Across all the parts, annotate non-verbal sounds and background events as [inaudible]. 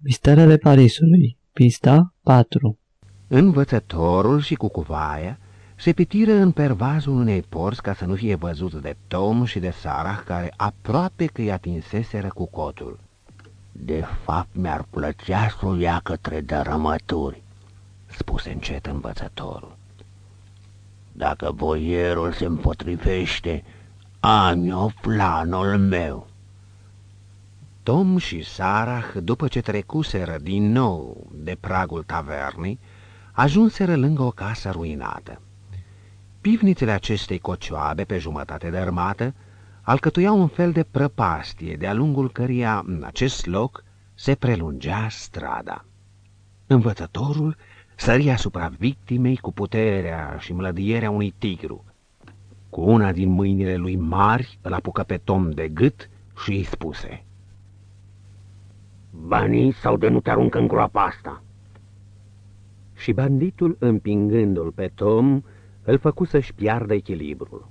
Misterele Parisului, pista 4 Învățătorul și cucuvaia se pitiră în pervazul unei porți ca să nu fie văzut de Tom și de Sarah, care aproape că i atinseseră cu cotul. De fapt, mi-ar plăcea să o ia către dărâmături, spuse încet învățătorul. Dacă boierul se împotrivește, am eu planul meu. Tom și Sarah, după ce trecuseră din nou de pragul tavernei, ajunseră lângă o casă ruinată. Pivnițele acestei cocioabe, pe jumătate dărmată, alcătuiau un fel de prăpastie, de-a lungul căreia, în acest loc, se prelungea strada. Învățătorul săria asupra victimei cu puterea și mlădierea unui tigru. Cu una din mâinile lui mari îl apucă pe Tom de gât și îi spuse Banii sau de nu te aruncă în groapa asta? Și banditul, împingându-l pe Tom, îl făcu să-și șpiardă echilibrul.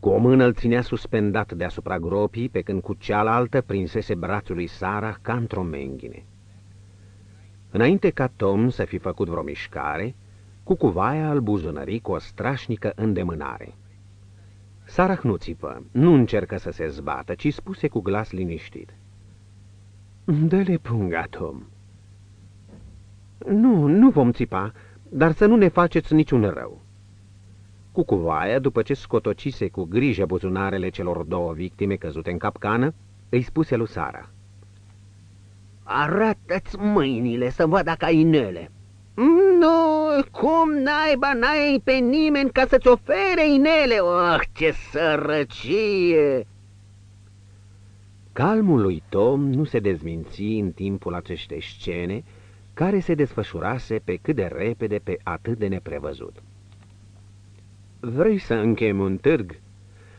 Cu o mână îl ținea suspendat deasupra gropii, pe când cu cealaltă prinsese brațul lui Sara ca într-o menghine. Înainte ca Tom să fi făcut vreo mișcare, cucuvaia îl buzunări cu o strașnică îndemânare. Sarah nu țipă, nu încercă să se zbată, ci spuse cu glas liniștit. Dă-le punga, Tom. Nu, nu vom țipa, dar să nu ne faceți niciun rău. Cucuvaia, după ce scotocise cu grijă buzunarele celor două victime căzute în capcană, îi spuse lui Sara. Arată-ți mâinile să văd dacă ai inele. Nu, cum naiba n-ai pe nimeni ca să-ți ofere inele? Oh, ce sărăcie! Calmul lui Tom nu se dezminți în timpul acestei scene, care se desfășurase pe cât de repede, pe atât de neprevăzut. Vrei să închem un târg?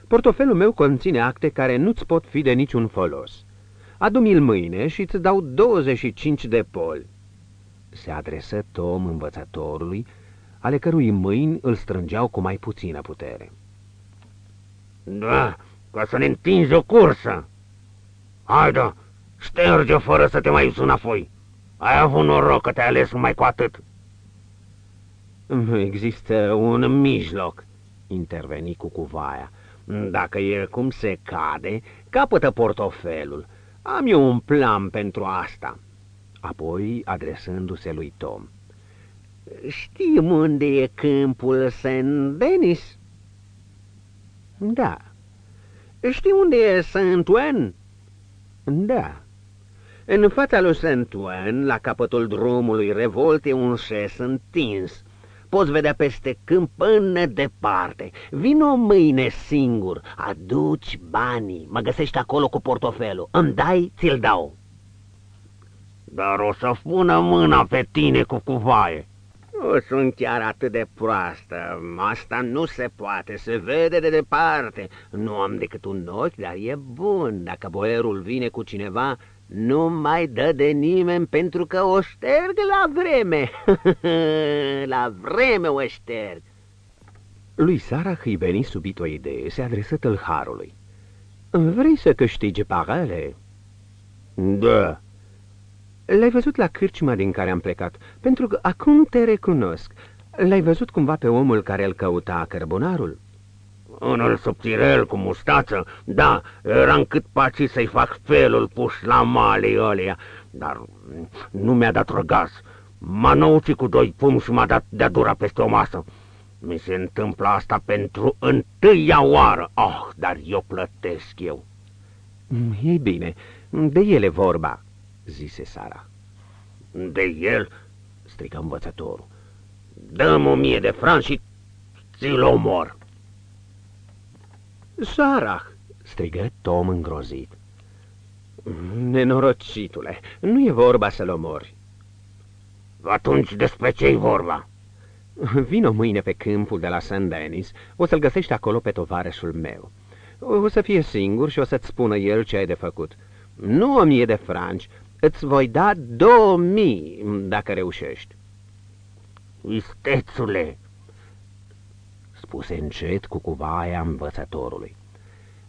Portofelul meu conține acte care nu-ți pot fi de niciun folos. Adu-mi-l mâine și îți dau 25 de poli. Se adresă Tom învățătorului, ale cărui mâini îl strângeau cu mai puțină putere. Da, ca să ne întingi o cursă. Haide, șterge fără să te mai uiți înapoi. Ai avut noroc că te-ai ales mai cu atât. Nu [laughs] există un mijloc, interveni cu cuvaia. Dacă e cum se cade, capătă portofelul. Am eu un plan pentru asta. Apoi, adresându-se lui Tom. Știm unde e câmpul St. Denis? Da. Știi unde e St. Ouen? Da. În fața lui St. Ouen, la capătul drumului revolt, e un șes întins poți vedea peste câmp până departe. Vino mâine singur, aduci banii, mă găsești acolo cu portofelul. Îmi dai, ți-l dau. Dar o să pună mâna pe tine cu cuvaie. Nu sunt chiar atât de proastă. Asta nu se poate, se vede de departe. Nu am decât un ochi, dar e bun. Dacă boierul vine cu cineva, nu mai dă de nimeni pentru că o șterg la vreme. [laughs] la vreme o șterg. Lui Sara îi veni subit o idee, se adresă tâlharului. Vrei să câștigi parele? Da. L-ai văzut la cârciuma din care am plecat, pentru că acum te recunosc. L-ai văzut cumva pe omul care îl căuta cărbunarul? Unul subțirel cu mustață, da, era cât paci să-i fac felul pus la male ălea, dar nu mi-a dat răgaz. M-a năucit cu doi pum și m-a dat de-a dura peste o masă. Mi se întâmplă asta pentru întâia oară. Oh, dar eu plătesc eu. Ei bine, de ele vorba, zise Sara. De el? strigă învățătorul. Dăm o mie de franci și ți-l omor. Sarah, strigă Tom îngrozit. Nenorocitule, nu e vorba să-l omori. Atunci despre ce-i vorba? Vino mâine pe câmpul de la St. Denis, o să-l găsești acolo pe tovarășul meu. O să fie singur și o să-ți spună el ce ai de făcut. Nu o mie de franci, îți voi da două mii dacă reușești. Istețule, spuse încet cu cuvaia învățătorului.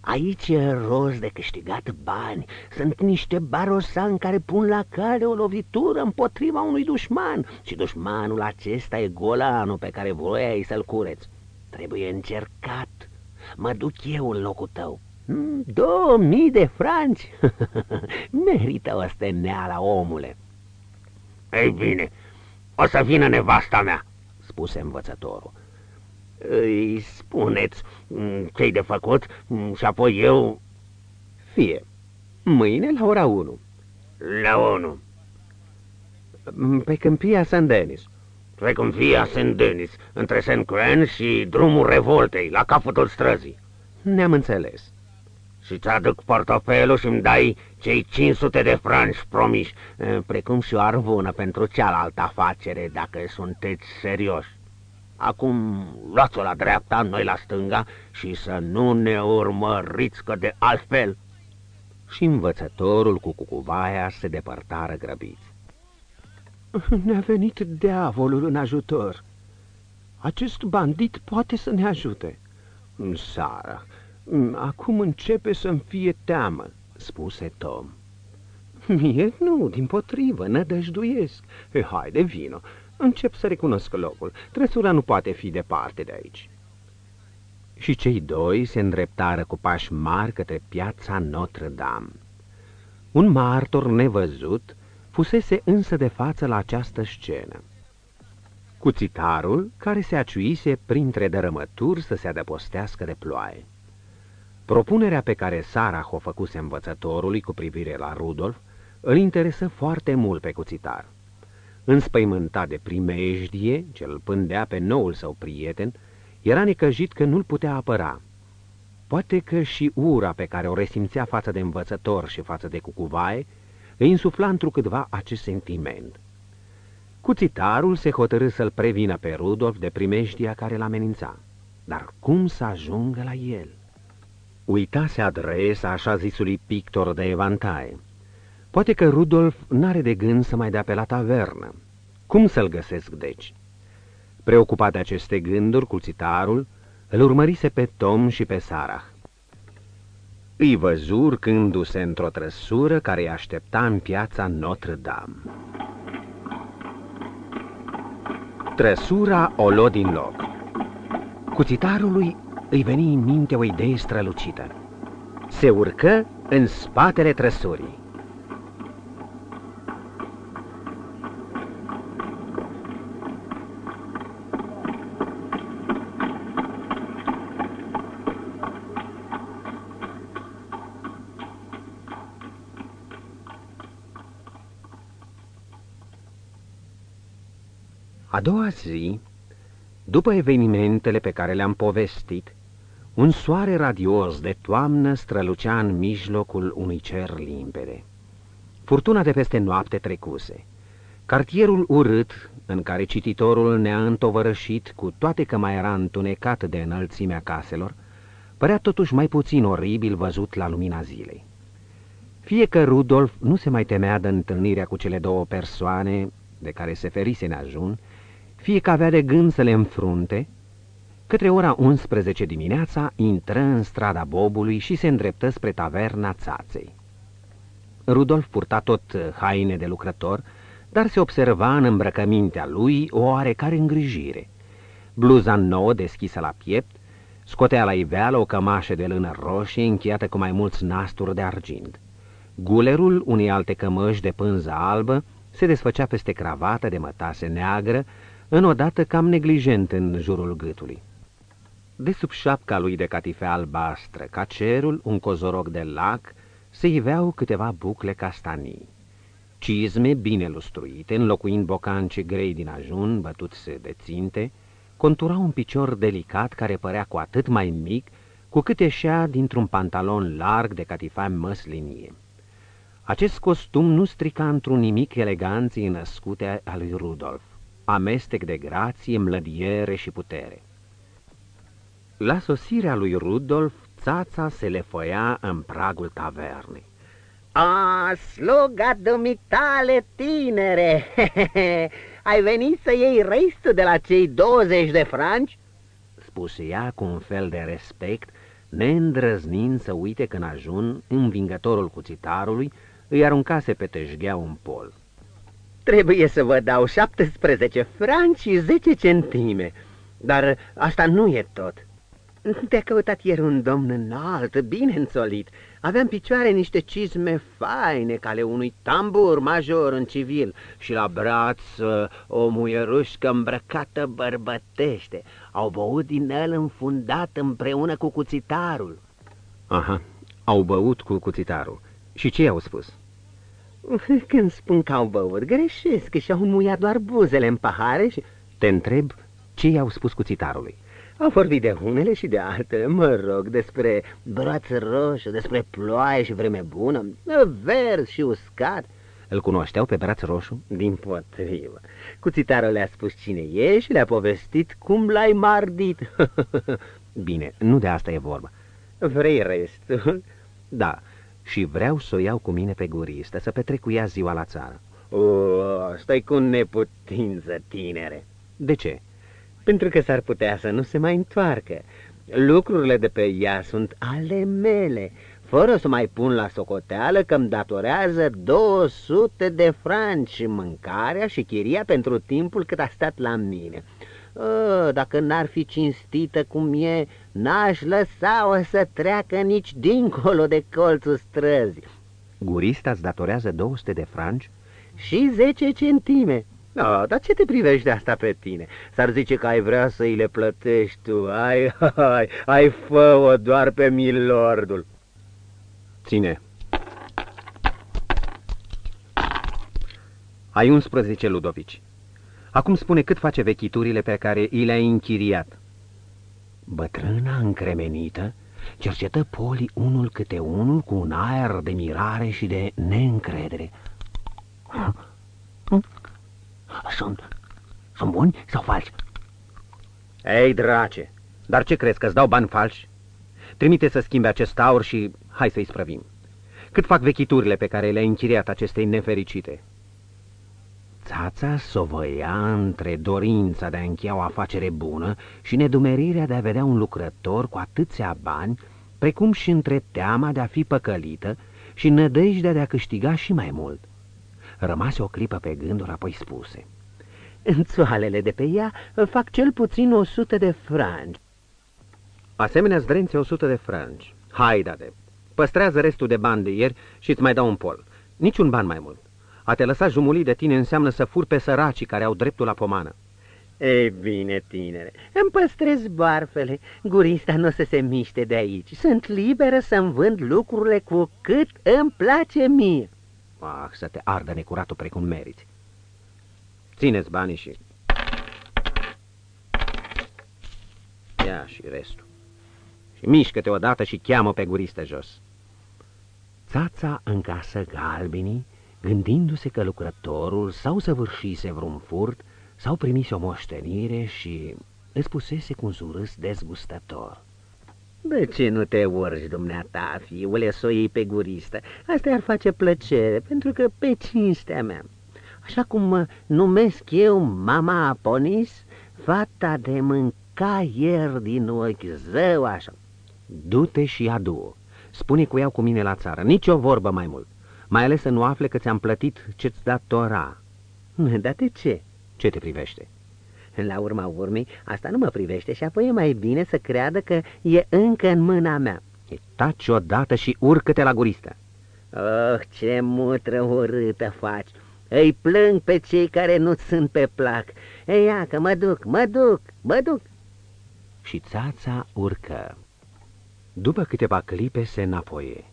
Aici e rost de câștigat bani. Sunt niște barosani care pun la cale o lovitură împotriva unui dușman și dușmanul acesta e golanul pe care voiai să-l cureți. Trebuie încercat. Mă duc eu în locul tău. Hmm, două mii de franci? [laughs] Merită o steneala, omule. Ei bine, o să vină nevasta mea, spuse învățătorul. Îi spuneți mm, ce-i de făcut mm, și apoi eu... Fie. Mâine la ora 1. La 1. Mm, pe câmpia St. Denis. Pe câmpia St. Denis, între St. Cren și drumul revoltei, la capătul străzii. Ne-am înțeles. Și ți-aduc portofelul și îmi dai cei 500 de franci promiși, precum și o arvună pentru cealaltă afacere, dacă sunteți serioși. Acum luați-o la dreapta, noi la stânga și să nu ne urmăriți că de altfel. Și învățătorul cu cucuvaia se depărtară grăbiți. Ne-a venit diavolul în ajutor. Acest bandit poate să ne ajute. Sara, acum începe să-mi fie teamă, spuse Tom. Mie nu, din potrivă, nădăjduiesc. E, haide, vino, Încep să recunosc locul. Trăsura nu poate fi departe de aici. Și cei doi se îndreptară cu pași mari către piața Notre-Dame. Un martor nevăzut fusese însă de față la această scenă. Cuțitarul, care se aciuise printre dărămături să se adăpostească de ploaie. Propunerea pe care Sarah o făcuse învățătorului cu privire la Rudolf îl interesă foarte mult pe cuțitar. Înspăimântat de primejdie, ce îl pândea pe noul său prieten, era necăjit că nu-l putea apăra. Poate că și ura pe care o resimțea față de învățător și față de cucuvaie îi insufla întrucâtva acest sentiment. Cuțitarul se hotărâ să-l prevină pe Rudolf de primejdia care l amenința. Dar cum să ajungă la el? Uitase adresa așa zisului pictor de evantaie. Poate că Rudolf n-are de gând să mai dea pe la tavernă. Cum să-l găsesc, deci? Preocupat de aceste gânduri, cuțitarul îl urmărise pe Tom și pe Sarah. Îi văzu urcându-se într-o trăsură care îi aștepta în piața Notre-Dame. Trăsura o luă din loc. Cuțitarului îi veni în minte o idee strălucită. Se urcă în spatele trăsurii. A doua zi, după evenimentele pe care le-am povestit, un soare radios de toamnă strălucea în mijlocul unui cer limpede. Furtuna de peste noapte trecuse. Cartierul urât, în care cititorul ne-a întovărășit, cu toate că mai era întunecat de înălțimea caselor, părea totuși mai puțin oribil văzut la lumina zilei. Fie că Rudolf nu se mai temea de întâlnirea cu cele două persoane de care se ferise în ajun, fie că avea de gând să le înfrunte, către ora 11 dimineața intră în strada Bobului și se îndreptă spre taverna Țaței. Rudolf purta tot haine de lucrător, dar se observa în îmbrăcămintea lui o oarecare îngrijire. Bluza nouă deschisă la piept, scotea la iveală o cămașă de lână roșie încheiată cu mai mulți nasturi de argint. Gulerul unei alte cămăși de pânză albă se desfăcea peste cravată de mătase neagră, înodată cam neglijent în jurul gâtului. De sub șapca lui de catifea albastră, ca cerul, un cozoroc de lac, se iveau câteva bucle castanii. Cizme bine lustruite, înlocuind bocance grei din ajun, bătuți de ținte, contura un picior delicat care părea cu atât mai mic cu cât ieșea dintr-un pantalon larg de catifea măslinie. Acest costum nu strica într-un nimic eleganții născute a lui Rudolf amestec de grație, mlădiere și putere. La sosirea lui Rudolf, țața se lefăia în pragul tavernei. A, sluga dumitale, tinere! [laughs] Ai venit să iei restul de la cei 20 de franci? Spuse ea cu un fel de respect, neîndrăznind să uite când ajun, învingătorul cuțitarului îi aruncase pe teșghea un pol. Trebuie să vă dau 17 franci și 10 centime, dar asta nu e tot. Te-a căutat ieri un domn înalt, bine înțolit. Aveam picioare niște cizme faine, ca ale unui tambur major în civil și la braț uh, o muierușcă îmbrăcată bărbătește. Au băut din el înfundat împreună cu cuțitarul. Aha, au băut cu cuțitarul. Și ce i-au spus? [laughs] Când spun că au băut, greșesc și au înmuiat doar buzele în pahare și... Te întreb ce i-au spus cuțitarului. Au vorbit de unele și de altele, mă rog, despre braț roșu, despre ploaie și vreme bună, vers și uscat. Îl cunoșteau pe braț roșu? Din potrivă. Cuțitarul le-a spus cine e și le-a povestit cum l-ai mardit. [laughs] Bine, nu de asta e vorba. Vrei restul? Da, și vreau să o iau cu mine pe guristă, să petrec cu ea ziua la țară. O, stai cu neputință, tinere. De ce? Pentru că s-ar putea să nu se mai întoarcă. Lucrurile de pe ea sunt ale mele, fără să mai pun la socoteală că îmi datorează 200 de franci mâncarea și chiria pentru timpul cât a stat la mine. O, dacă n-ar fi cinstită cum e, n-aș lăsa-o să treacă nici dincolo de colțul străzii. Gurista îți datorează 200 de franci? Și 10 centime. No, dar ce te privește asta pe tine? S-ar zice că ai vrea să îi le plătești tu. Ai, ai, ai fă-o doar pe milordul. Ține. Ai 11 ludovici. Acum spune cât face vechiturile pe care i le-ai închiriat. Bătrâna încremenită cercetă polii unul câte unul cu un aer de mirare și de neîncredere. Sunt, sunt buni sau falși? Ei, drace, dar ce crezi, că-ți dau bani falși? Trimite să schimbe acest aur și hai să-i sprăvim. Cât fac vechiturile pe care le-ai închiriat acestei nefericite? Țața sovăia între dorința de a încheia o afacere bună și nedumerirea de a vedea un lucrător cu atâția bani, precum și între teama de a fi păcălită și nădejdea de a câștiga și mai mult. Rămase o clipă pe gânduri, apoi spuse. Țoalele de pe ea fac cel puțin o sută de franci. Asemenea zdrențe o sută de franci. Haidade, păstrează restul de bani de ieri și îți mai dau un pol. Niciun ban mai mult. A te lăsa jumulii de tine înseamnă să fur pe săracii care au dreptul la pomană. Ei bine, tinere, îmi păstrez barfele, gurista nu o să se miște de aici. Sunt liberă să-mi vând lucrurile cu cât îmi place mie. Ah, să te ardă necuratul precum meriți. Țineți banii și... Ia și restul. Și mișcă-te odată și cheamă pe guristă jos. Țața în casă galbenii, gândindu-se că lucrătorul sau săvârșise vreun furt, sau primise o moștenire și îți pusese cu un surâs dezgustător. De ce nu te urci, dumneata, fiule, să o iei pe guristă? Asta ar face plăcere, pentru că pe cinstea mea. Așa cum mă numesc eu mama Aponis, fata de mânca ieri din ochi zău așa. Du-te și adu-o. Spune cu ea cu mine la țară, nici o vorbă mai mult. Mai ales să nu afle că ți-am plătit ce-ți datora. Dar de ce? Ce te privește? La urma urmei, asta nu mă privește și apoi e mai bine să creadă că e încă în mâna mea. E taci odată și urcă-te la guristă. Oh, ce mutră urâtă faci! Îi plâng pe cei care nu sunt pe plac. Ei, ia că mă duc, mă duc, mă duc. Și țața urcă. După câteva clipe se înapoie.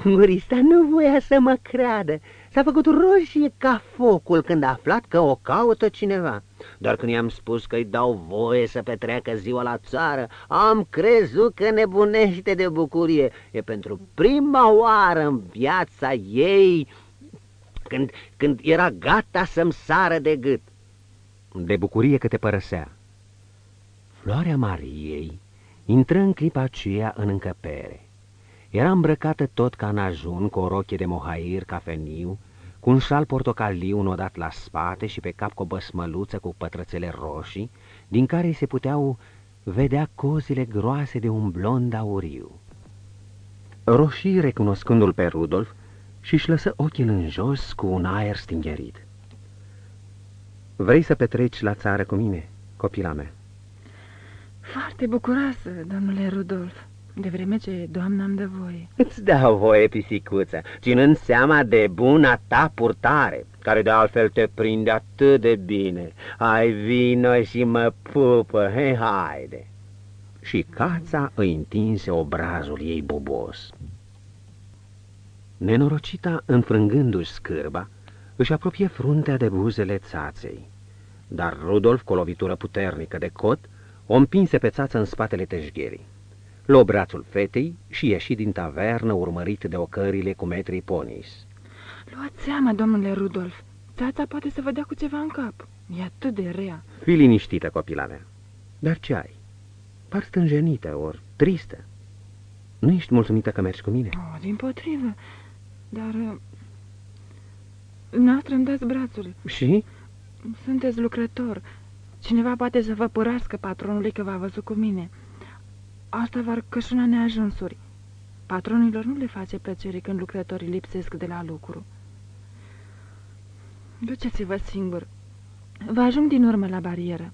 Gurista nu voia să mă creadă. S-a făcut roșie ca focul când a aflat că o caută cineva. Dar când i-am spus că îi dau voie să petreacă ziua la țară, am crezut că nebunește de bucurie. E pentru prima oară în viața ei când, când era gata să-mi sară de gât. De bucurie că te părăsea. Floarea Mariei intră în clipa aceea în încăpere. Era îmbrăcată tot ca în ajun, cu o rochie de mohair cafeniu, cu un șal portocaliu nodat la spate și pe cap cu o băsmăluță cu pătrățele roșii, din care se puteau vedea cozile groase de un blond auriu. Roșii, recunoscându-l pe Rudolf, și-și lăsă ochii în jos cu un aer stingerit. Vrei să petreci la țară cu mine, copila mea? Foarte bucuroasă, domnule Rudolf, de vreme ce doamna îmi dă voie. Îți dau voie, pisicuță, ținând seama de buna ta purtare, care de altfel te prinde atât de bine. Hai, vină și mă pupă, hei, haide! Și cața îi întinse obrazul ei bubos. Nenorocita, înfrângându-și scârba, își apropie fruntea de buzele țaței. Dar Rudolf, cu o lovitură puternică de cot, o împinse pe țață în spatele teșgherii. Luă brațul fetei și ieși din tavernă urmărit de ocările cu metrii ponis. Luați seama, domnule Rudolf, țața poate să vă dea cu ceva în cap. E atât de rea. Fii liniștită, copila mea. Dar ce ai? Par stânjenită, ori tristă. Nu ești mulțumită că mergi cu mine? Oh, din potrivă, dar... Uh, noastră îmi dați brațul. Și? Sunteți lucrător. Cineva poate să vă părască patronului că v-a văzut cu mine. Asta v-ar cășuna neajunsuri. Patronilor nu le face plăcere când lucrătorii lipsesc de la lucru. Duceți-vă singur. Vă ajung din urmă la barieră.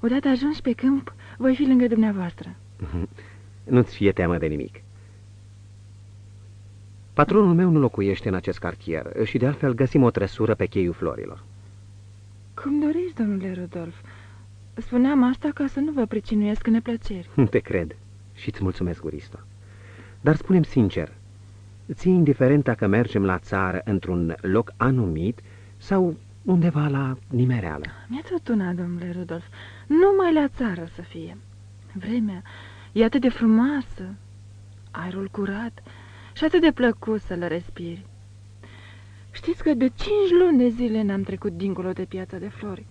Odată ajuns pe câmp, voi fi lângă dumneavoastră. [laughs] Nu-ți fie teamă de nimic. Patronul meu nu locuiește în acest cartier și de altfel găsim o trăsură pe cheiul florilor. Cum doriți, domnule Rodolf. Spuneam asta ca să nu vă pricinuiesc neplăceri. [laughs] Te cred și îți mulțumesc, Guristo. Dar spunem sincer, ți indiferent dacă mergem la țară într-un loc anumit sau undeva la nimereală? Mi-a tot una, domnule Rudolf. Numai la țară să fie. Vremea e atât de frumoasă, aerul curat și atât de plăcut să le respiri. Știți că de cinci luni de zile n-am trecut dincolo de piața de flori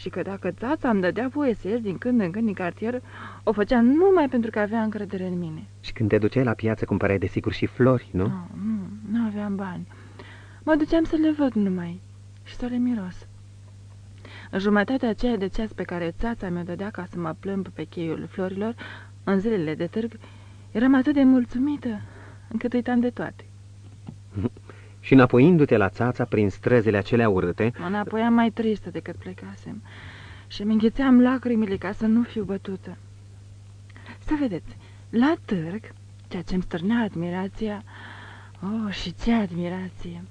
și că dacă țața îmi dădea voie să ies din când în când din cartier, o făcea numai pentru că avea încredere în mine. Și când te duceai la piață, cumpărai desigur și flori, nu? Nu, nu, nu aveam bani. Mă duceam să le văd numai și să le miros. În jumătatea aceea de ceas pe care țața mi-o dădea ca să mă plâmb pe cheiul florilor, în zilele de târg, eram atât de mulțumită încât uitam de toate. [laughs] și înapoiindu-te la țața prin străzile acelea urâte... Înapoiam mai tristă decât plecasem și îmi înghețeam lacrimile ca să nu fiu bătută. Să vedeți, la târg, ceea ce îmi stârnea admirația, oh, și ce admirație,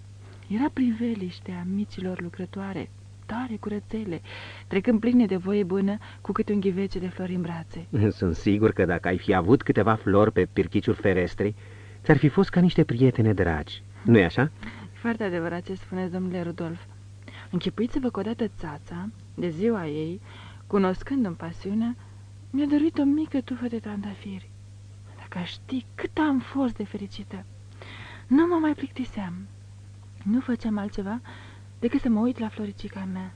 era priveliștea micilor lucrătoare, tare curățele, trecând pline de voie bună cu câte un ghivece de flori în brațe. [laughs] Sunt sigur că dacă ai fi avut câteva flori pe pirchiciul ferestrei, ți-ar fi fost ca niște prietene dragi nu-i așa? Foarte adevărat ce spuneți, domnule Rudolf. Închipuiți-vă că odată țața, de ziua ei, cunoscând-mi pasiunea, mi-a dăruit o mică tufă de trandafiri. Dacă știi cât am fost de fericită, nu mă mai plictiseam. Nu făceam altceva decât să mă uit la floricica mea.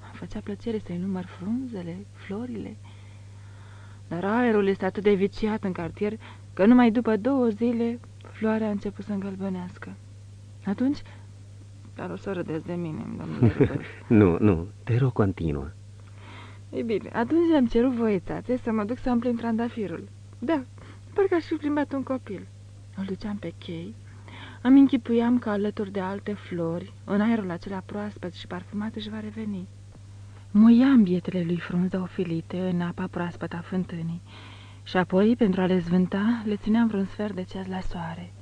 Îmi făcea plăcere să-i număr frunzele, florile. Dar aerul este atât de viciat în cartier că numai după două zile Floarea a început să îngălbenească. Atunci, dar o să râdeți de mine, domnule [laughs] Nu, nu, te rog, continuă. Ei bine, atunci am cerut voiețațe să mă duc să îmi trandafirul. Da, parcă aș fi plimbat un copil. Îl duceam pe chei, îmi închipuiam că alături de alte flori, în aerul acela proaspăt și parfumat își va reveni. Muiam bietele lui frunze ofilite în apa proaspătă a fântânii și apoi, pentru a le zvânta, le țineam vreun sfert de ceas la soare.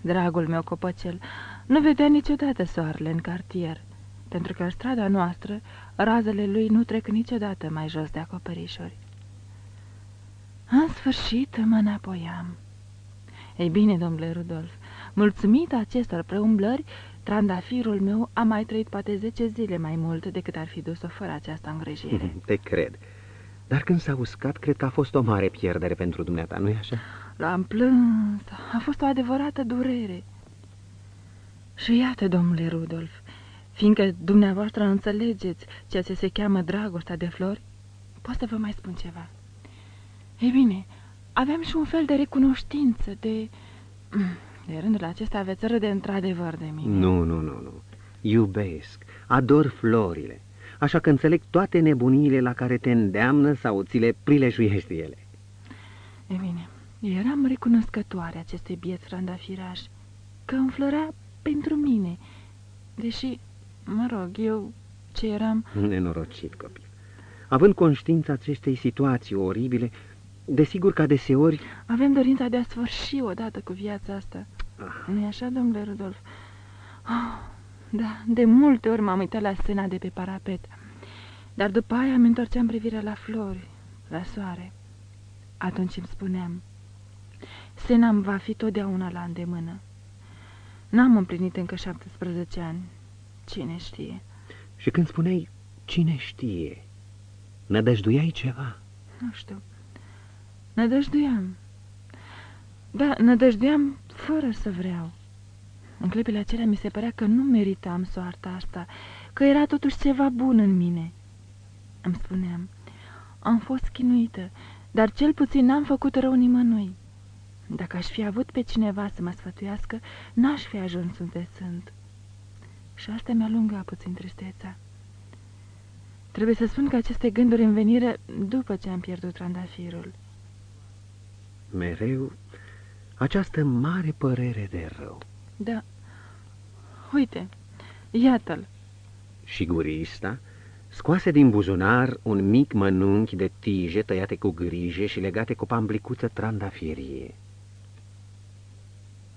Dragul meu copăcel nu vedea niciodată soarele în cartier, pentru că în strada noastră razele lui nu trec niciodată mai jos de acoperișuri. În sfârșit mă înapoiam. Ei bine, domnule Rudolf, mulțumit acestor preumblări, trandafirul meu a mai trăit poate zece zile mai mult decât ar fi dus-o fără această îngrijire. [laughs] Te cred. Dar când s-a uscat, cred că a fost o mare pierdere pentru dumneata, nu-i așa? L-am plâns, a fost o adevărată durere. Și iată, domnule Rudolf, fiindcă dumneavoastră înțelegeți ceea ce se cheamă dragostea de flori, pot să vă mai spun ceva. Ei bine, aveam și un fel de recunoștință, de... De rândul acesta aveți râde într-adevăr de mine. Nu, nu, nu, nu. Iubesc, ador florile. Așa că înțeleg toate nebuniile la care te îndeamnă sau ți le prilejuiești ele. E bine, eram recunoscătoare acestui biet trandafiraș, că înflora pentru mine, deși, mă rog, eu ce eram... Nenorocit copil. Având conștiința acestei situații oribile, desigur că deseori... Avem dorința de a sfârși odată cu viața asta. Ah. nu e așa, domnule Rudolf? Oh, da, de multe ori m-am uitat la scena de pe parapet, dar după aia îmi întorceam privirea la flori, la soare. Atunci îmi spuneam, scena îmi va fi totdeauna la îndemână. N-am împlinit încă 17 ani. Cine știe? Și când spuneai, cine știe, nădăjduiai ceva? Nu știu. Nădăjduiam. Da, nădăjduiam fără să vreau. În clipele acelea mi se părea că nu meritam soarta asta, că era totuși ceva bun în mine. Îmi spuneam, am fost chinuită, dar cel puțin n-am făcut rău nimănui. Dacă aș fi avut pe cineva să mă sfătuiască, n-aș fi ajuns unde sunt. Și asta mi-a lungat puțin tristețea. Trebuie să spun că aceste gânduri îmi venire după ce am pierdut trandafirul. Mereu această mare părere de rău. Da. Uite, iată-l. Și gurista scoase din buzunar un mic mănunchi de tije tăiate cu grijă și legate cu pamblicuță trandafirie.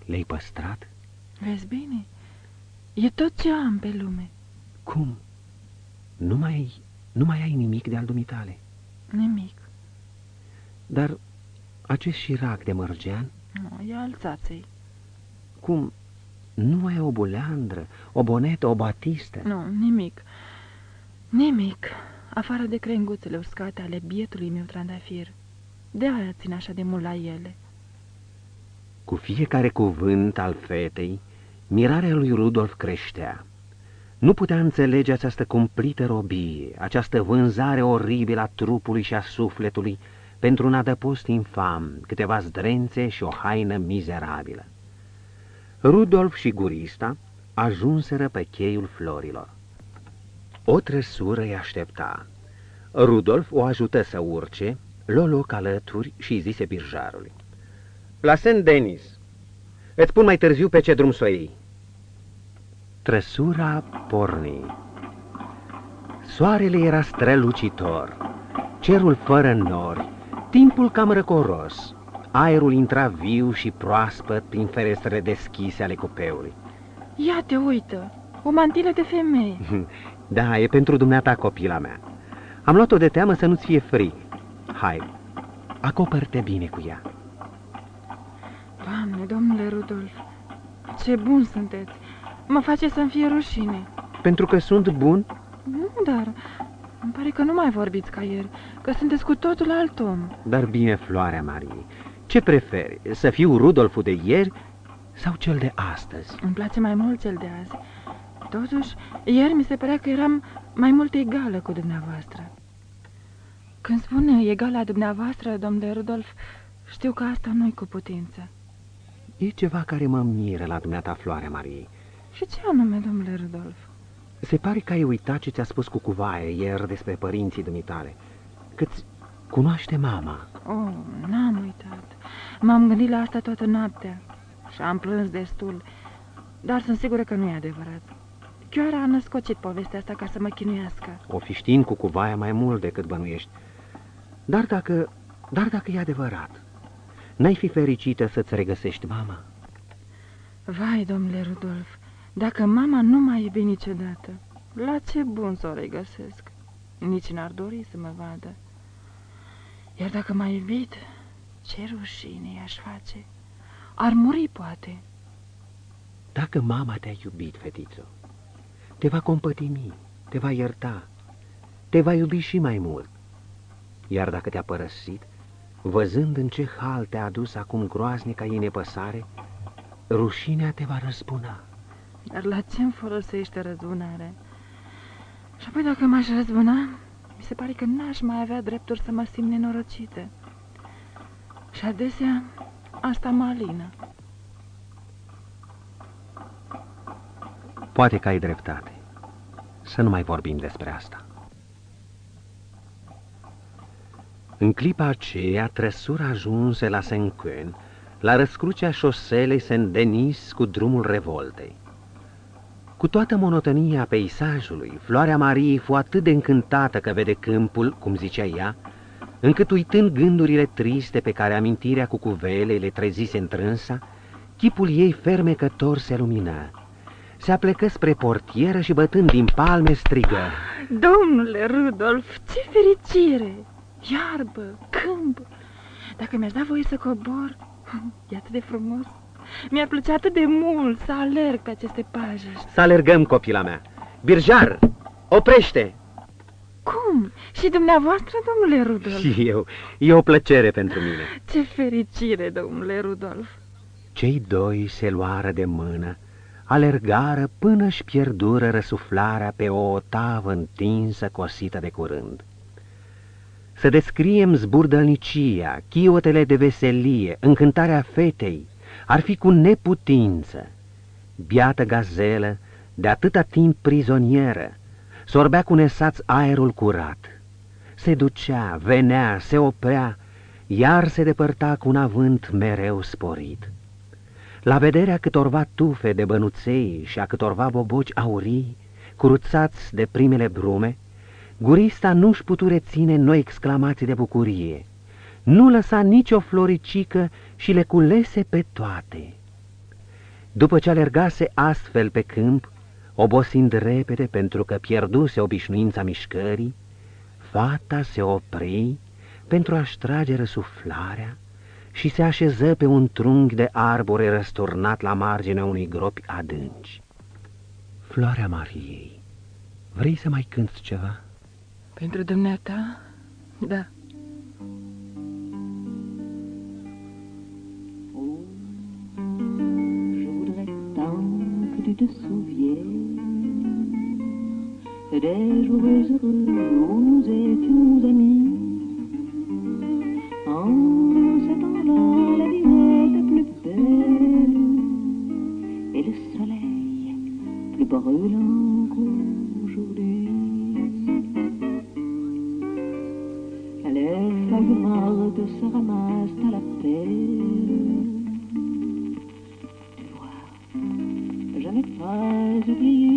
Le-ai păstrat? Vezi bine? E tot ce am pe lume. Cum? Nu mai, nu mai ai nimic de al dumitale? Nimic. Dar acest șirac de mărgean? Nu, e al țaței. Cum? Nu mai e o buleandră, o bonetă, o batistă? Nu, nimic. Nimic, afară de crenguțele uscate ale bietului meu trandafir. De aia țin așa de mult la ele. Cu fiecare cuvânt al fetei, mirarea lui Rudolf creștea. Nu putea înțelege această cumplită robie, această vânzare oribilă a trupului și a sufletului pentru un adăpost infam, câteva zdrențe și o haină mizerabilă. Rudolf și Gurista ajunseră pe cheiul florilor. O trăsură îi aștepta. Rudolf o ajută să urce, luă loc alături și zise birjarului. La St. Denis. Îți spun mai târziu pe ce drum să iei. Trăsura porni. Soarele era strălucitor, cerul fără nori, timpul cam răcoros. Aerul intra viu și proaspăt prin ferestrele deschise ale cupeului. Ia te uită, o mantilă de femeie. [laughs] Da, e pentru dumneata copila mea. Am luat-o de teamă să nu-ți fie frig. Hai, acopăr-te bine cu ea. Doamne, domnule Rudolf, ce bun sunteți! Mă face să-mi fie rușine. Pentru că sunt bun? Nu, dar îmi pare că nu mai vorbiți ca ieri, că sunteți cu totul alt om. Dar bine, floarea Mariei, ce preferi, să fiu Rudolful de ieri sau cel de astăzi? Îmi place mai mult cel de azi. Totuși, ieri mi se părea că eram mai mult egală cu dumneavoastră. Când spune egală a dumneavoastră, domnule Rudolf, știu că asta nu-i cu putință. E ceva care mă miră la dumneata, Floarea Mariei. Și ce anume, domnule Rudolf? Se pare că ai uitat ce ți-a spus cu cuvaie ieri despre părinții dumitale. Că-ți cunoaște mama. Oh, n-am uitat. M-am gândit la asta toată noaptea și am plâns destul, dar sunt sigură că nu e adevărat. Chiar a născocit povestea asta ca să mă chinuiască. O fi știind cu cuvaia mai mult decât bănuiești. Dar dacă, dar dacă e adevărat, n-ai fi fericită să-ți regăsești mama? Vai, domnule Rudolf, dacă mama nu mai iubi niciodată, la ce bun să o regăsesc? Nici n-ar dori să mă vadă. Iar dacă m-a iubit, ce rușine i-aș face? Ar muri, poate. Dacă mama te-a iubit, fetițo, te va compătimi, te va ierta, te va iubi și mai mult. Iar dacă te-a părăsit, văzând în ce hal te-a adus acum groaznica ei nepăsare, rușinea te va răzbuna. Dar la ce-mi folosește răzbunarea? Și apoi dacă m-aș răzbuna, mi se pare că n-aș mai avea drepturi să mă simt nenorocită. Și adesea asta mă alină. Poate că ai dreptate. Să nu mai vorbim despre asta. În clipa aceea, trăsura ajunse la Senquen, la răscrucea șoselei Saint-Denis cu drumul revoltei. Cu toată monotonia peisajului, Floarea Marie fu atât de încântată că vede câmpul, cum zicea ea, încât uitând gândurile triste pe care amintirea cu cuvele le trezise întrânsa, chipul ei fermecător se lumina. Se aplecă spre portieră și bătând din palme strigă. Domnule Rudolf, ce fericire! Iarbă, câmp! Dacă mi-ați dat voie să cobor, [laughs] e atât de frumos. Mi-ar plăcea atât de mult să alerg pe aceste paje. Să alergăm, copila mea. Birjar, oprește! Cum? Și dumneavoastră, domnule Rudolf? Și eu. E o plăcere pentru mine. Ce fericire, domnule Rudolf! Cei doi se luară de mână, alergară până-și pierdură răsuflarea pe o otavă întinsă, cosită de curând. Să descriem zburdălnicia, chiotele de veselie, încântarea fetei, ar fi cu neputință. Biată gazelă, de atâta timp prizonieră, sorbea cu nesaț aerul curat. Se ducea, venea, se oprea, iar se depărta cu un avânt mereu sporit. La vederea câtorva tufe de bănuței și a câtorva boboci aurii, curuțați de primele brume, gurista nu-și putu reține noi exclamații de bucurie. Nu lăsa nicio floricică și le culese pe toate. După ce alergase astfel pe câmp, obosind repede pentru că pierduse obișnuința mișcării, fata se opri pentru a-și trage răsuflarea și se așeză pe un trunchi de arbore răsturnat la marginea unei gropi adânci. Floarea Mariei, vrei să mai cânți ceva? Pentru dumneata, da. tu te souviens des jours heureux où nous étions amis. En ce temps-là, la vie était plus belle et le soleil plus brûlant qu'aujourd'hui. Les feuilles mortes se ramassent à la pelle. Tu vois, je n'ai pas oublié.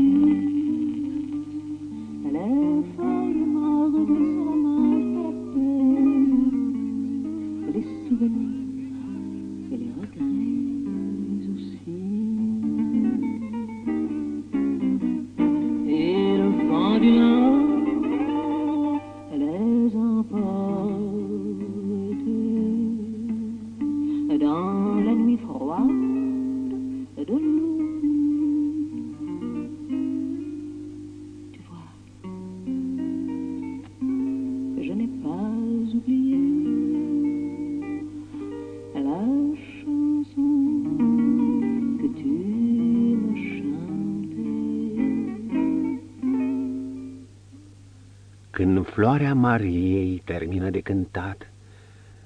Când floarea Mariei termină de cântat,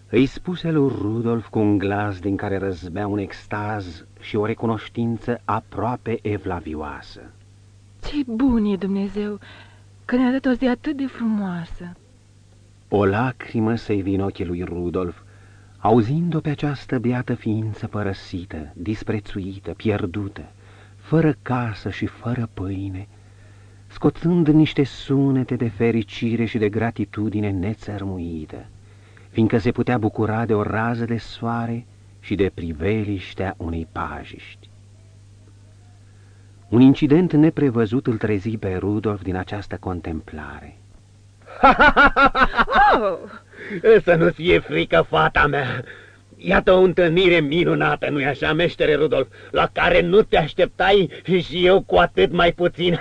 îi spuse lui Rudolf cu un glas din care răzbea un extaz și o recunoștință aproape evlavioasă. Ce bun e Dumnezeu că ne-a dat o zi atât de frumoasă. O lacrimă să-i vin ochii lui Rudolf, auzind-o pe această beată ființă părăsită, disprețuită, pierdută, fără casă și fără pâine, scoțând niște sunete de fericire și de gratitudine nețărmuită, fiindcă se putea bucura de o rază de soare și de priveliștea unei pajiști. Un incident neprevăzut îl trezi pe Rudolf din această contemplare. [laughs] Oh! Să nu fie frică, fata mea! Iată o întâlnire minunată, nu-i așa, meștere Rudolf, la care nu te așteptai și eu cu atât mai puțin.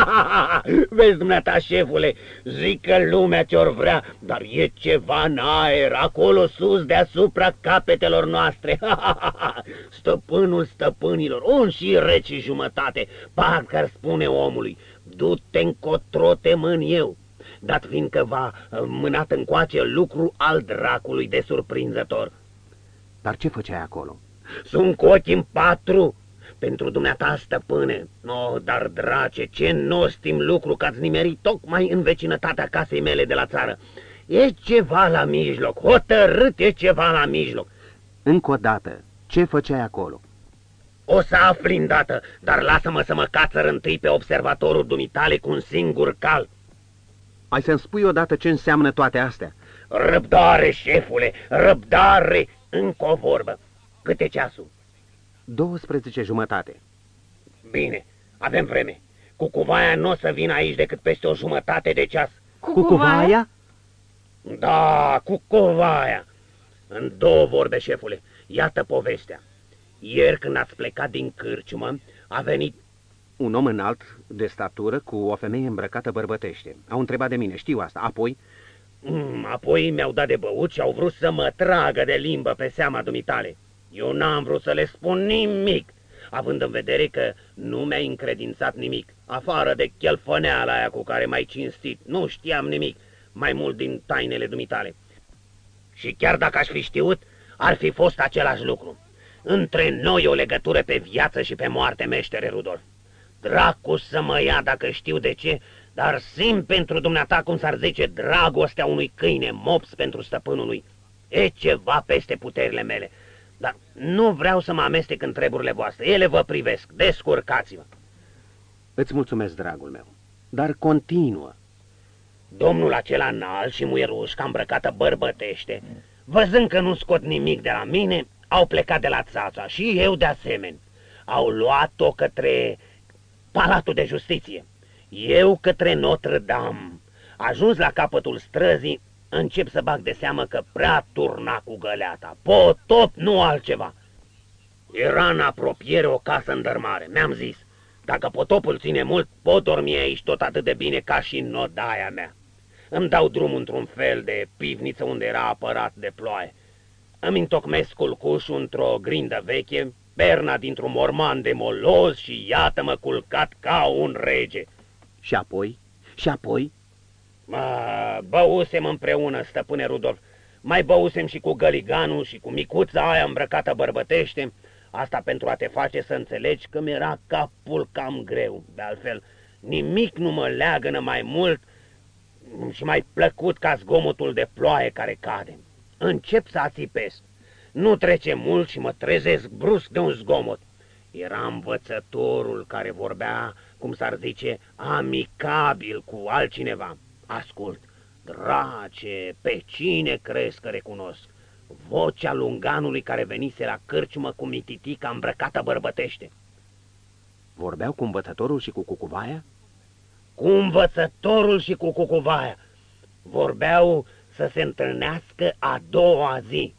[laughs] Vezi, dumneata, șefule, zic că lumea ce-or vrea, dar e ceva în aer, acolo sus, deasupra capetelor noastre. [laughs] Stăpânul stăpânilor, un și reci și jumătate, parcă ar spune omului, du-te încotro te mân eu dat fiindcă va mânat încoace lucru al dracului de surprinzător. Dar ce făceai acolo? Sunt cu ochii în patru pentru dumneata, stăpâne. No, dar drace, ce nostim lucru că ați nimerit tocmai în vecinătatea casei mele de la țară. E ceva la mijloc, hotărât e ceva la mijloc. Încă o dată, ce făceai acolo? O să afli îndată, dar lasă-mă să mă cațăr întâi pe observatorul dumitale cu un singur cal. Ai să-mi spui odată ce înseamnă toate astea? Răbdare, șefule, răbdare, încă o vorbă. Câte ceasul? 12 jumătate. Bine, avem vreme. Cucuvaia nu o să vină aici decât peste o jumătate de ceas. Cucuvaia? Da, cucuvaia. În două vorbe, șefule, iată povestea. Ieri când ați plecat din cârciumă, a venit... Un om înalt, de statură, cu o femeie îmbrăcată bărbătește. Au întrebat de mine, știu asta. Apoi, Mm, apoi mi-au dat de băut și au vrut să mă tragă de limbă pe seama dumitale. Eu n-am vrut să le spun nimic, având în vedere că nu mi-ai încredințat nimic, afară de chelfăneala aia cu care m-ai cinstit. Nu știam nimic, mai mult din tainele dumitale. Și chiar dacă aș fi știut, ar fi fost același lucru. Între noi o legătură pe viață și pe moarte, meștere Rudolf. Dracu să mă ia dacă știu de ce, dar simt pentru dumneata cum s-ar zice dragostea unui câine mops pentru stăpânul lui. E ceva peste puterile mele, dar nu vreau să mă amestec în treburile voastre. Ele vă privesc, descurcați-vă. Îți mulțumesc, dragul meu, dar continuă. Domnul acela înalt și muierușca îmbrăcată bărbătește, văzând că nu scot nimic de la mine, au plecat de la țața și eu de asemenea. Au luat-o către Palatul de Justiție. Eu către Notre-Dame. Ajuns la capătul străzii, încep să bag de seamă că prea turna cu găleata. Potop, nu altceva. Era în apropiere o casă în dărmare. Mi-am zis, dacă potopul ține mult, pot dormi aici tot atât de bine ca și în odaia mea. Îmi dau drum într-un fel de pivniță unde era apărat de ploaie. Îmi întocmesc culcușul într-o grindă veche, perna dintr-un morman de moloz și iată-mă culcat ca un rege. Și apoi? Și apoi? Mă, băusem împreună, stăpâne Rudolf. Mai băusem și cu găliganul și cu micuța aia îmbrăcată bărbătește. Asta pentru a te face să înțelegi că mi-era capul cam greu. De altfel, nimic nu mă leagănă mai mult și mai plăcut ca zgomotul de ploaie care cade. Încep să ațipesc. Nu trece mult și mă trezesc brusc de un zgomot. Era învățătorul care vorbea, cum s-ar zice, amicabil cu altcineva. Ascult, drace, pe cine crezi că recunosc? Vocea lunganului care venise la cârciumă cu mititica îmbrăcată bărbătește. Vorbeau cu învățătorul și cu cucuvaia? Cu învățătorul și cu cucuvaia. Vorbeau să se întâlnească a doua zi.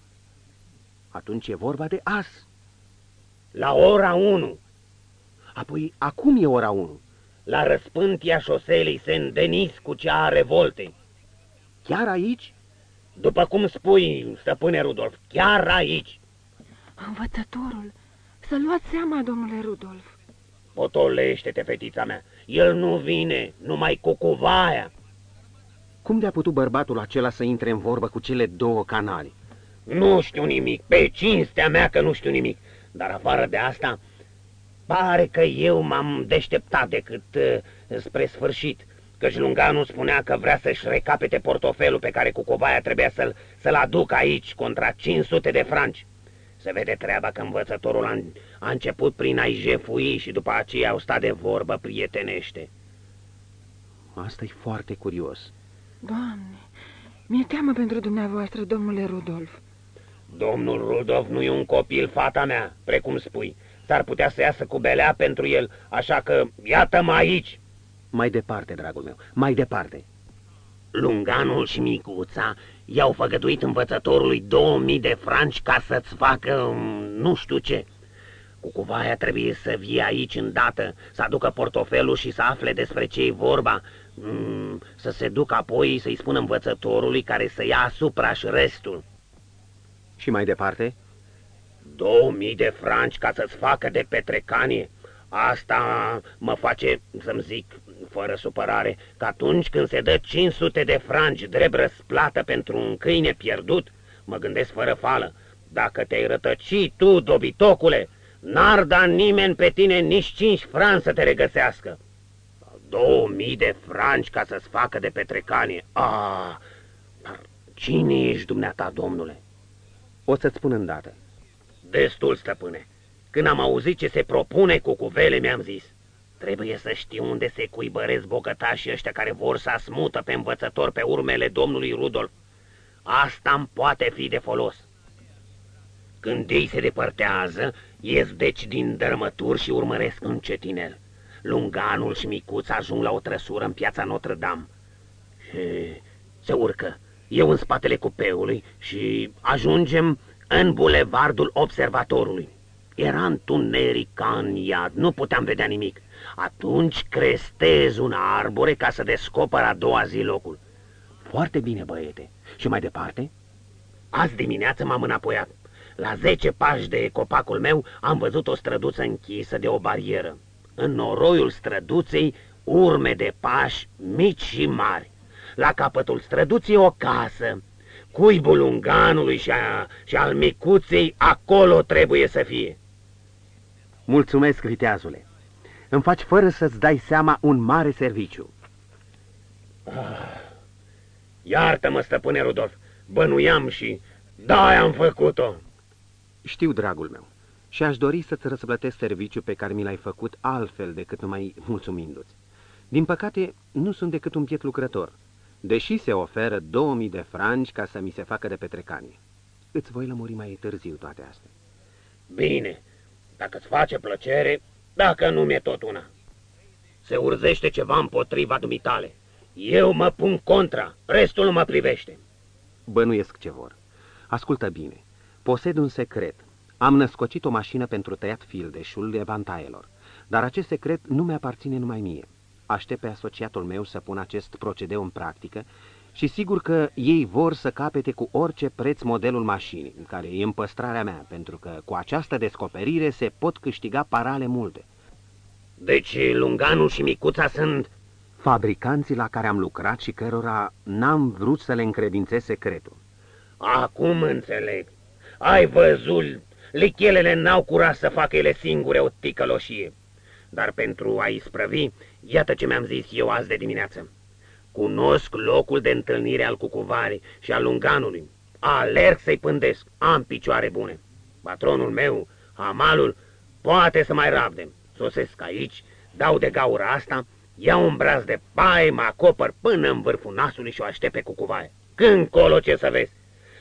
Atunci e vorba de as. La ora 1. Apoi, acum e ora 1. La răspântia șoselei Saint-Denis cu cea a revoltei. Chiar aici? După cum spui, stăpâne Rudolf, chiar aici. Învățătorul, să luați seama, domnule Rudolf. Potolește-te, fetița mea, el nu vine, numai cu cuvaia. Cum de-a putut bărbatul acela să intre în vorbă cu cele două canale? Nu știu nimic, pe cinstea mea că nu știu nimic, dar afară de asta, pare că eu m-am deșteptat decât uh, spre sfârșit, căci Lunganu spunea că vrea să-și recapete portofelul pe care cu cobaia trebuia să-l să, aducă aici contra 500 de franci. Se vede treaba că învățătorul a, a început prin a-i jefui și după aceea au stat de vorbă prietenește. asta e foarte curios. Doamne, mi-e teamă pentru dumneavoastră, domnule Rudolf. Domnul Rudolf nu e un copil, fata mea, precum spui. S-ar putea să iasă cu belea pentru el, așa că iată-mă aici. Mai departe, dragul meu, mai departe. Lunganul și Micuța i-au făgăduit învățătorului 2000 de franci ca să-ți facă um, nu știu ce. Cucuvaia trebuie să vie aici îndată, să aducă portofelul și să afle despre ce-i vorba, mm, să se ducă apoi să-i spună învățătorului care să ia asupra și restul. Și mai departe? 2000 de franci ca să-ți facă de petrecanie. Asta mă face să-mi zic, fără supărare, că atunci când se dă 500 de franci drept răsplată pentru un câine pierdut, mă gândesc fără fală, dacă te-ai rătăci tu, dobitocule, n-ar da nimeni pe tine nici 5 franci să te regăsească. 2000 de franci ca să-ți facă de petrecanie. Ah, dar Cine ești dumneata, domnule? O să-ți spun îndată. Destul, stăpâne. Când am auzit ce se propune cu cuvele, mi-am zis, trebuie să știu unde se cuibăresc bogătașii ăștia care vor să asmută pe învățător pe urmele domnului Rudolf. Asta îmi poate fi de folos. Când ei se depărtează, ies deci din dărâmături și urmăresc un cetinel. Lunganul și micuța ajung la o trăsură în piața Notre-Dame. Și se urcă, eu în spatele cupeului și ajungem în bulevardul observatorului. Era întuneric ca în iad, nu puteam vedea nimic. Atunci crestez un arbore ca să descoper a doua zi locul. Foarte bine, băiete. Și mai departe? Azi dimineață m-am înapoiat. La zece pași de copacul meu am văzut o străduță închisă de o barieră. În noroiul străduței urme de pași mici și mari. La capătul străduții o casă. Cuibul unganului și, a, și al micuței acolo trebuie să fie. Mulțumesc, viteazule. Îmi faci fără să-ți dai seama un mare serviciu. Ah, Iartă-mă, stăpâne Rudolf, bănuiam și da, am făcut-o. Știu, dragul meu, și aș dori să-ți răsplătesc serviciu pe care mi l-ai făcut altfel decât numai mulțumindu-ți. Din păcate, nu sunt decât un piet lucrător, deși se oferă 2000 de franci ca să mi se facă de petrecanie. Îți voi lămuri mai târziu toate astea. Bine, dacă-ți face plăcere, dacă nu mi-e tot una. Se urzește ceva împotriva dumitale. Eu mă pun contra, restul mă privește. Bănuiesc ce vor. Ascultă bine. Posed un secret. Am născocit o mașină pentru tăiat fildeșul de vantaielor, dar acest secret nu mi-aparține numai mie. Aștept pe asociatul meu să pun acest procedeu în practică și sigur că ei vor să capete cu orice preț modelul mașinii, care e în păstrarea mea, pentru că cu această descoperire se pot câștiga parale multe. Deci Lunganul și Micuța sunt... Fabricanții la care am lucrat și cărora n-am vrut să le încredințez secretul. Acum înțeleg. Ai văzut, lichelele n-au curat să facă ele singure o ticăloșie. Dar pentru a isprăvi, iată ce mi-am zis eu azi de dimineață. Cunosc locul de întâlnire al cucuvarii și al lunganului. Alerg să-i pândesc, am picioare bune. Patronul meu, amalul, poate să mai rabde. Sosesc aici, dau de gaura asta, iau un braț de paie, mă acopăr până în vârful nasului și o aștept pe cucuvaie. Când colo ce să vezi?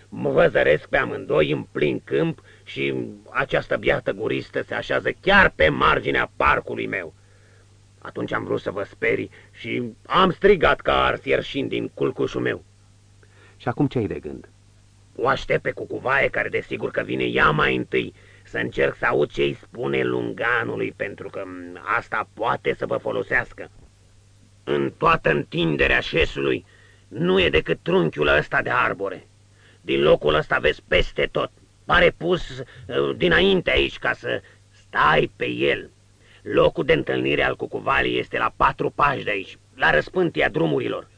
Mă văzăresc pe amândoi în plin câmp și această biată guristă se așează chiar pe marginea parcului meu. Atunci am vrut să vă sperii și am strigat ca ars ierșind din culcușul meu. Și acum ce ai de gând? O aștept pe cucuvaie, care desigur că vine ea mai întâi, să încerc să aud ce îi spune lunganului, pentru că asta poate să vă folosească. În toată întinderea șesului nu e decât trunchiul ăsta de arbore. Din locul ăsta vezi peste tot. Pare pus uh, dinainte aici ca să stai pe el. Locul de întâlnire al cucuvalii este la patru pași de aici, la răspântia drumurilor.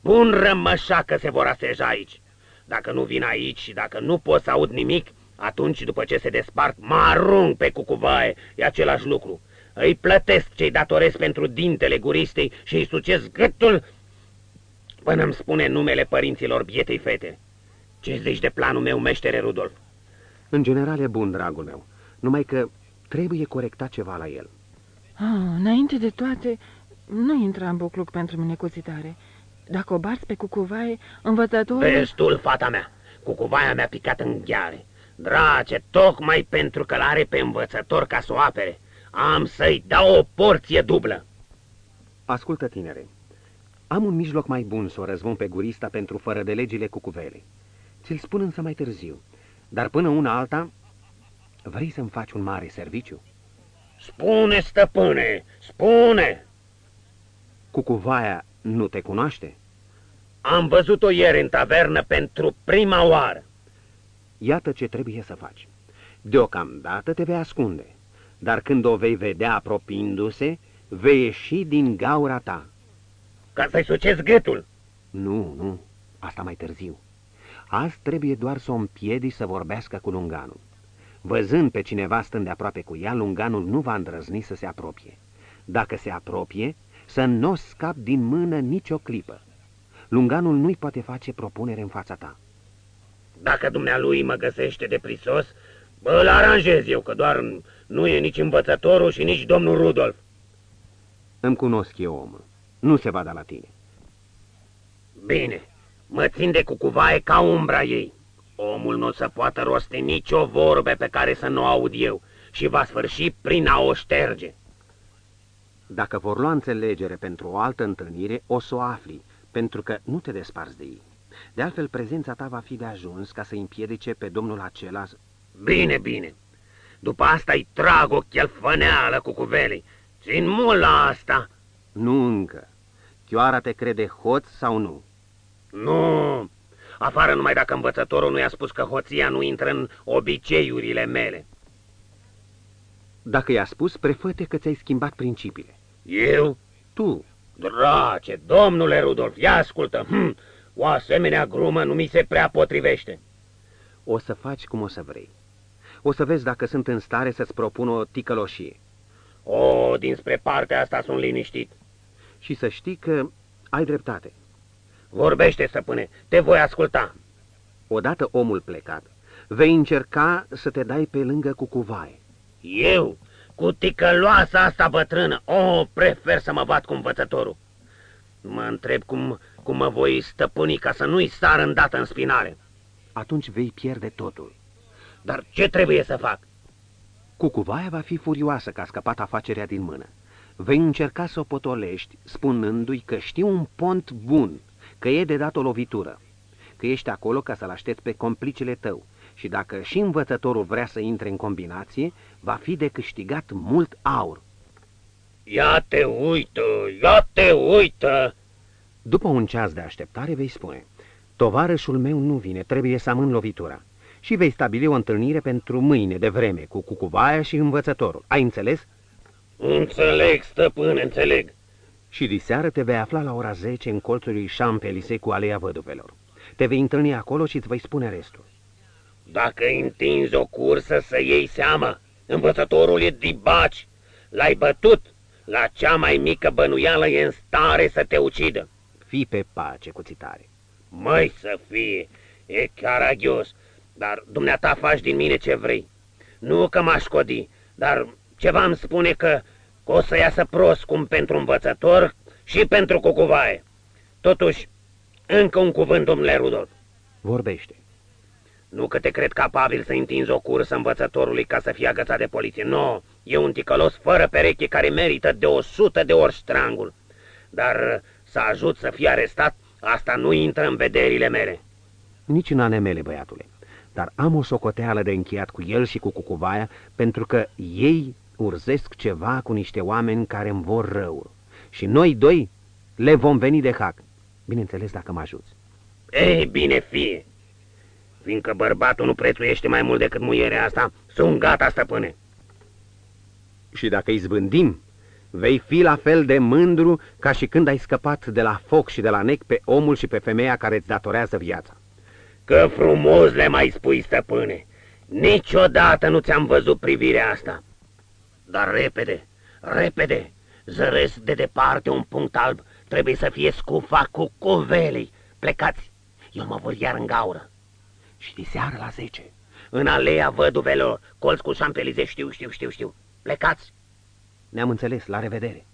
Bun rămășa că se vor aseja aici. Dacă nu vin aici și dacă nu pot să aud nimic, atunci, după ce se despart, mă arunc pe cucuvaie. E același lucru. Îi plătesc ce-i datoresc pentru dintele guristei și îi sucesc gâtul până îmi spune numele părinților bietei fete. Ce zici de planul meu, meștere Rudolf? În general e bun, dragul meu, numai că trebuie corectat ceva la el. Ah, înainte de toate, nu intra în bucluc pentru mine cuțitare. Dacă o barți pe cucuvaie, învățătorul... Destul, fata mea. Cucuvaia mi-a picat în gheare. Drace, tocmai pentru că l-are pe învățător ca să o apere. Am să-i dau o porție dublă. Ascultă, tinere. Am un mijloc mai bun să o răzvun pe gurista pentru fără de legile cucuvele. Ți-l spun însă mai târziu. Dar până una alta, vrei să-mi faci un mare serviciu? Spune, stăpâne, spune! Cucuvaia nu te cunoaște? Am văzut-o ieri în tavernă pentru prima oară. Iată ce trebuie să faci. Deocamdată te vei ascunde, dar când o vei vedea apropiindu-se, vei ieși din gaura ta. Ca să-i sucesc gâtul? Nu, nu, asta mai târziu. Azi trebuie doar să o împiedici să vorbească cu lunganul. Văzând pe cineva stând de aproape cu ea, lunganul nu va îndrăzni să se apropie. Dacă se apropie, să nu scap din mână nicio clipă. Lunganul nu-i poate face propunere în fața ta. Dacă dumnealui mă găsește de prisos, bă, îl aranjez eu, că doar nu e nici învățătorul și nici domnul Rudolf. Îmi cunosc eu omul. Nu se va da la tine. Bine, mă țin de cucuvaie ca umbra ei. Omul nu o să poată rosti nicio vorbe pe care să nu o aud eu și va sfârși prin a o șterge. Dacă vor lua înțelegere pentru o altă întâlnire, o să o afli, pentru că nu te desparți de ei. De altfel, prezența ta va fi de ajuns ca să împiedice pe domnul acela... Bine, bine. După asta-i trag o chelfăneală cu cuvelii. Țin mult la asta. Nu încă. Chioara te crede hoț sau nu? Nu, afară numai dacă învățătorul nu i-a spus că hoția nu intră în obiceiurile mele. Dacă i-a spus, prefăte că ți-ai schimbat principiile. Eu? Tu. Drace, domnule Rudolf, ia ascultă, hm, o asemenea grumă nu mi se prea potrivește. O să faci cum o să vrei. O să vezi dacă sunt în stare să-ți propun o ticăloșie. O, dinspre partea asta sunt liniștit. Și să știi că ai dreptate. Vorbește, stăpâne, te voi asculta. Odată omul plecat, vei încerca să te dai pe lângă cucuvaie. Eu? Cu ticăloasa asta bătrână? O, prefer să mă bat cu învățătorul. Mă întreb cum, cum mă voi stăpâni ca să nu-i sar îndată în spinare. Atunci vei pierde totul. Dar ce trebuie să fac? Cucuvaia va fi furioasă că a scăpat afacerea din mână. Vei încerca să o potolești, spunându-i că știi un pont bun, că e de dat o lovitură, că ești acolo ca să-l aștepți pe complicele tău și dacă și învățătorul vrea să intre în combinație, va fi de câștigat mult aur. Ia te uită, ia te uită! După un ceas de așteptare vei spune, tovarășul meu nu vine, trebuie să amân lovitura. Și vei stabili o întâlnire pentru mâine de vreme cu cucuvaia și învățătorul. Ai înțeles? Înțeleg, stăpân, înțeleg. Și diseară te vei afla la ora 10 în colțul lui Champs-Élysées cu Alea Văduvelor. Te vei întâlni acolo și îți vei spune restul. Dacă întinzi o cursă să iei seama, învățătorul e dibaci, l-ai bătut, la cea mai mică bănuială e în stare să te ucidă. Fii pe pace, cuțitare. Măi să fie, e chiar agios, dar dumneata faci din mine ce vrei. Nu că m-aș codi, dar ceva îmi spune că, că o să iasă prost cum pentru învățător și pentru cucuvaie. Totuși, încă un cuvânt, domnule Rudolf. Vorbește. Nu că te cred capabil să întinzi o cursă învățătorului ca să fie agățat de poliție. Nu, no, e un ticălos fără pereche care merită de o sută de ori strangul. Dar să ajut să fie arestat, asta nu intră în vederile mele. Nici în ale mele, băiatule. Dar am o socoteală de încheiat cu el și cu cucuvaia, pentru că ei urzesc ceva cu niște oameni care îmi vor rău. Și noi doi le vom veni de hac. Bineînțeles, dacă mă ajuți. Ei, bine fie! Fiindcă bărbatul nu prețuiește mai mult decât muierea asta, sunt gata, stăpâne. Și dacă izbândim, vei fi la fel de mândru ca și când ai scăpat de la foc și de la nec pe omul și pe femeia care îți datorează viața. Că frumos le mai spui, stăpâne! Niciodată nu ți-am văzut privirea asta. Dar repede, repede, zăresc de departe un punct alb, trebuie să fie scufa cu covelei. Plecați, eu mă vor iar în gaură. Și de seară la zece. În aleea văduvelor, colț cu șampelize, știu, știu, știu, știu. Plecați! Ne-am înțeles, la revedere!